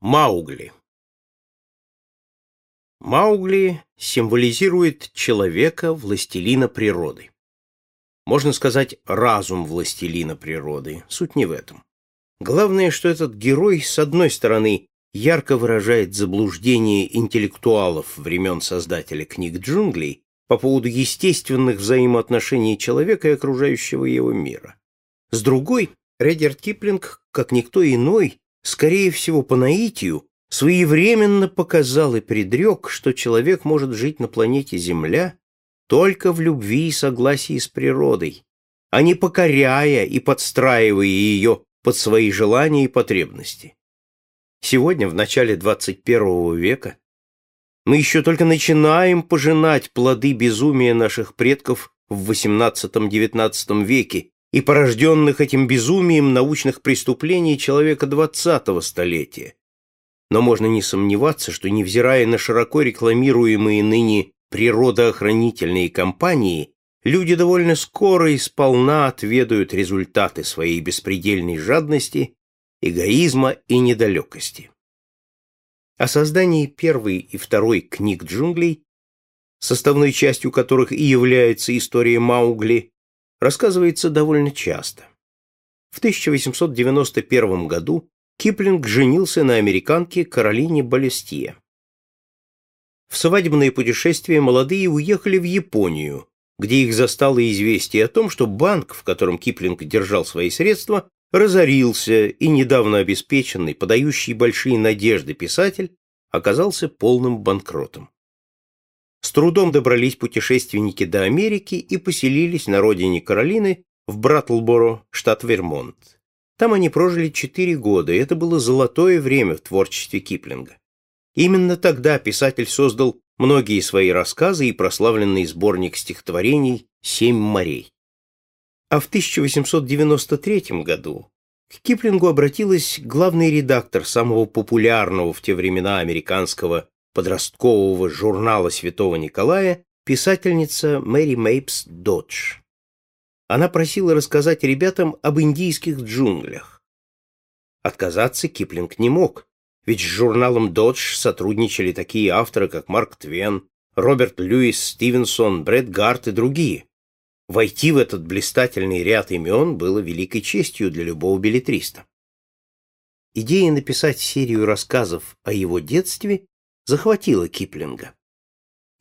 Маугли Маугли символизирует человека, властелина природы. Можно сказать, разум властелина природы. Суть не в этом. Главное, что этот герой, с одной стороны, ярко выражает заблуждение интеллектуалов времен создателя книг джунглей по поводу естественных взаимоотношений человека и окружающего его мира. С другой, Редерт Киплинг, как никто иной, скорее всего по наитию, своевременно показал и предрек, что человек может жить на планете Земля только в любви и согласии с природой, а не покоряя и подстраивая ее под свои желания и потребности. Сегодня, в начале 21 века, мы еще только начинаем пожинать плоды безумия наших предков в XVIII-XIX веке и порожденных этим безумием научных преступлений человека XX столетия. Но можно не сомневаться, что, невзирая на широко рекламируемые ныне природоохранительные кампании, люди довольно скоро и сполна отведают результаты своей беспредельной жадности, эгоизма и недалекости. О создании первой и второй книг джунглей, составной частью которых и является история Маугли, рассказывается довольно часто. В 1891 году Киплинг женился на американке Каролине Балестье. В свадебное путешествие молодые уехали в Японию, где их застало известие о том, что банк, в котором Киплинг держал свои средства, разорился, и недавно обеспеченный, подающий большие надежды писатель оказался полным банкротом. С трудом добрались путешественники до Америки и поселились на родине Каролины в Браттлборо, штат Вермонт. Там они прожили четыре года, и это было золотое время в творчестве Киплинга. Именно тогда писатель создал многие свои рассказы и прославленный сборник стихотворений «Семь морей». А в 1893 году к Киплингу обратилась главный редактор самого популярного в те времена американского подросткового журнала Святого Николая писательница Мэри Мейпс Додж. Она просила рассказать ребятам об индийских джунглях. Отказаться Киплинг не мог, ведь с журналом Додж сотрудничали такие авторы, как Марк Твен, Роберт Льюис Стивенсон, Брэд Гарт и другие. Войти в этот блистательный ряд имен было великой честью для любого билетриста. Идея написать серию рассказов о его детстве захватила Киплинга.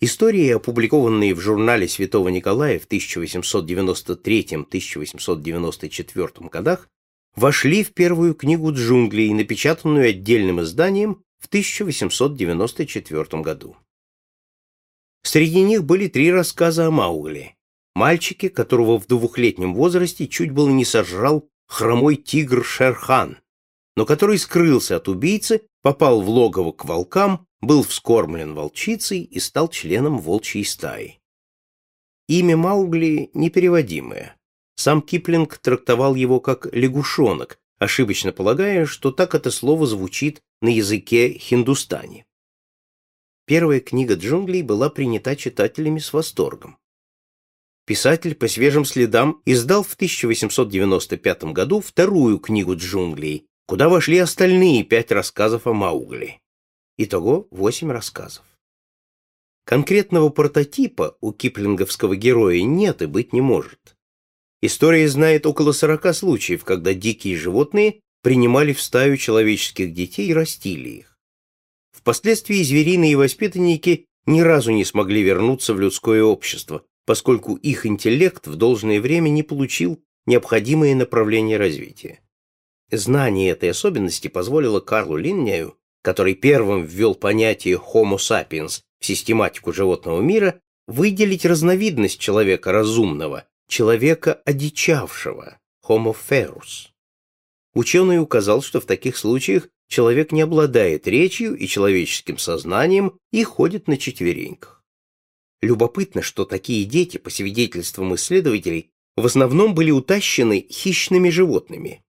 Истории, опубликованные в журнале Святого Николая в 1893-1894 годах, вошли в первую книгу джунглей, напечатанную отдельным изданием в 1894 году. Среди них были три рассказа о Маугли, мальчике, которого в двухлетнем возрасте чуть было не сожрал хромой тигр Шерхан, но который скрылся от убийцы, попал в логово к волкам был вскормлен волчицей и стал членом волчьей стаи. Имя Маугли непереводимое. Сам Киплинг трактовал его как «лягушонок», ошибочно полагая, что так это слово звучит на языке хиндустани. Первая книга джунглей была принята читателями с восторгом. Писатель по свежим следам издал в 1895 году вторую книгу джунглей, куда вошли остальные пять рассказов о Маугли. Итого восемь рассказов. Конкретного прототипа у киплинговского героя нет и быть не может. История знает около сорока случаев, когда дикие животные принимали в стаю человеческих детей и растили их. Впоследствии звериные воспитанники ни разу не смогли вернуться в людское общество, поскольку их интеллект в должное время не получил необходимое направление развития. Знание этой особенности позволило Карлу Линнею который первым ввел понятие Homo sapiens в систематику животного мира, выделить разновидность человека разумного, человека одичавшего, Homo ferus. Ученый указал, что в таких случаях человек не обладает речью и человеческим сознанием и ходит на четвереньках. Любопытно, что такие дети, по свидетельствам исследователей, в основном были утащены хищными животными.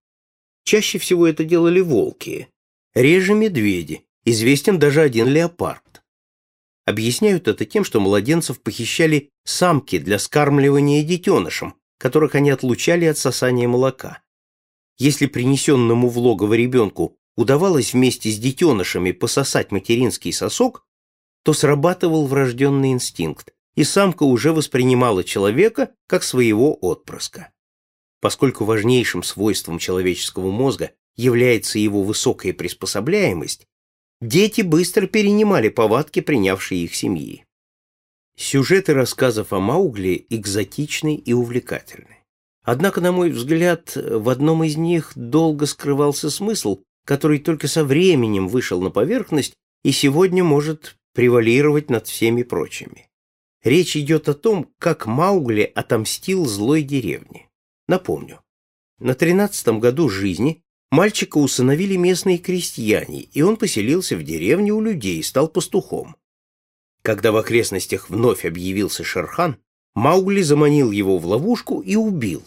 Чаще всего это делали волки, реже медведи, известен даже один леопард. Объясняют это тем, что младенцев похищали самки для скармливания детенышам, которых они отлучали от сосания молока. Если принесенному в логово ребенку удавалось вместе с детенышами пососать материнский сосок, то срабатывал врожденный инстинкт, и самка уже воспринимала человека как своего отпрыска. Поскольку важнейшим свойством человеческого мозга является его высокая приспособляемость, дети быстро перенимали повадки принявшей их семьи. Сюжеты рассказов о Маугли экзотичны и увлекательны. Однако, на мой взгляд, в одном из них долго скрывался смысл, который только со временем вышел на поверхность и сегодня может превалировать над всеми прочими. Речь идет о том, как Маугли отомстил злой деревне. Напомню, на тринадцатом году жизни мальчика усыновили местные крестьяне, и он поселился в деревне у людей, стал пастухом. Когда в окрестностях вновь объявился Шерхан, Маугли заманил его в ловушку и убил.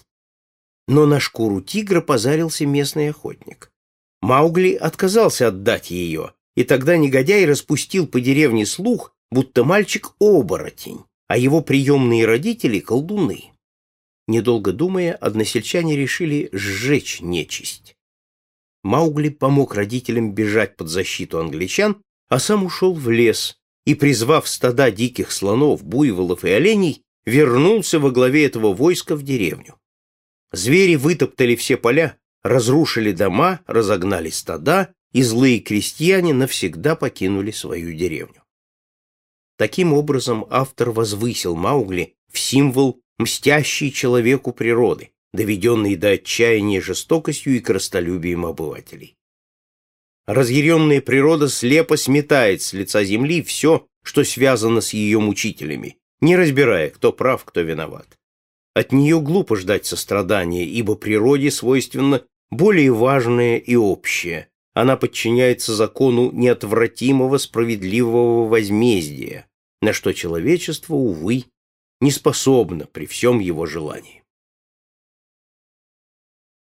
Но на шкуру тигра позарился местный охотник. Маугли отказался отдать ее, и тогда негодяй распустил по деревне слух, будто мальчик оборотень, а его приемные родители — колдуны. Недолго думая, односельчане решили сжечь нечисть. Маугли помог родителям бежать под защиту англичан, а сам ушел в лес, и, призвав стада диких слонов, буйволов и оленей, вернулся во главе этого войска в деревню. Звери вытоптали все поля, разрушили дома, разогнали стада, и злые крестьяне навсегда покинули свою деревню. Таким образом, автор возвысил Маугли в символ мстящей человеку природы, доведенный до отчаяния жестокостью и крастолюбием обывателей. Разъяренная природа слепо сметает с лица земли все, что связано с ее мучителями, не разбирая, кто прав, кто виноват. От нее глупо ждать сострадания, ибо природе свойственно более важное и общее. Она подчиняется закону неотвратимого справедливого возмездия, на что человечество, увы, не способно при всем его желании.